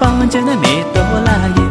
དང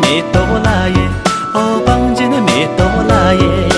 me to la ye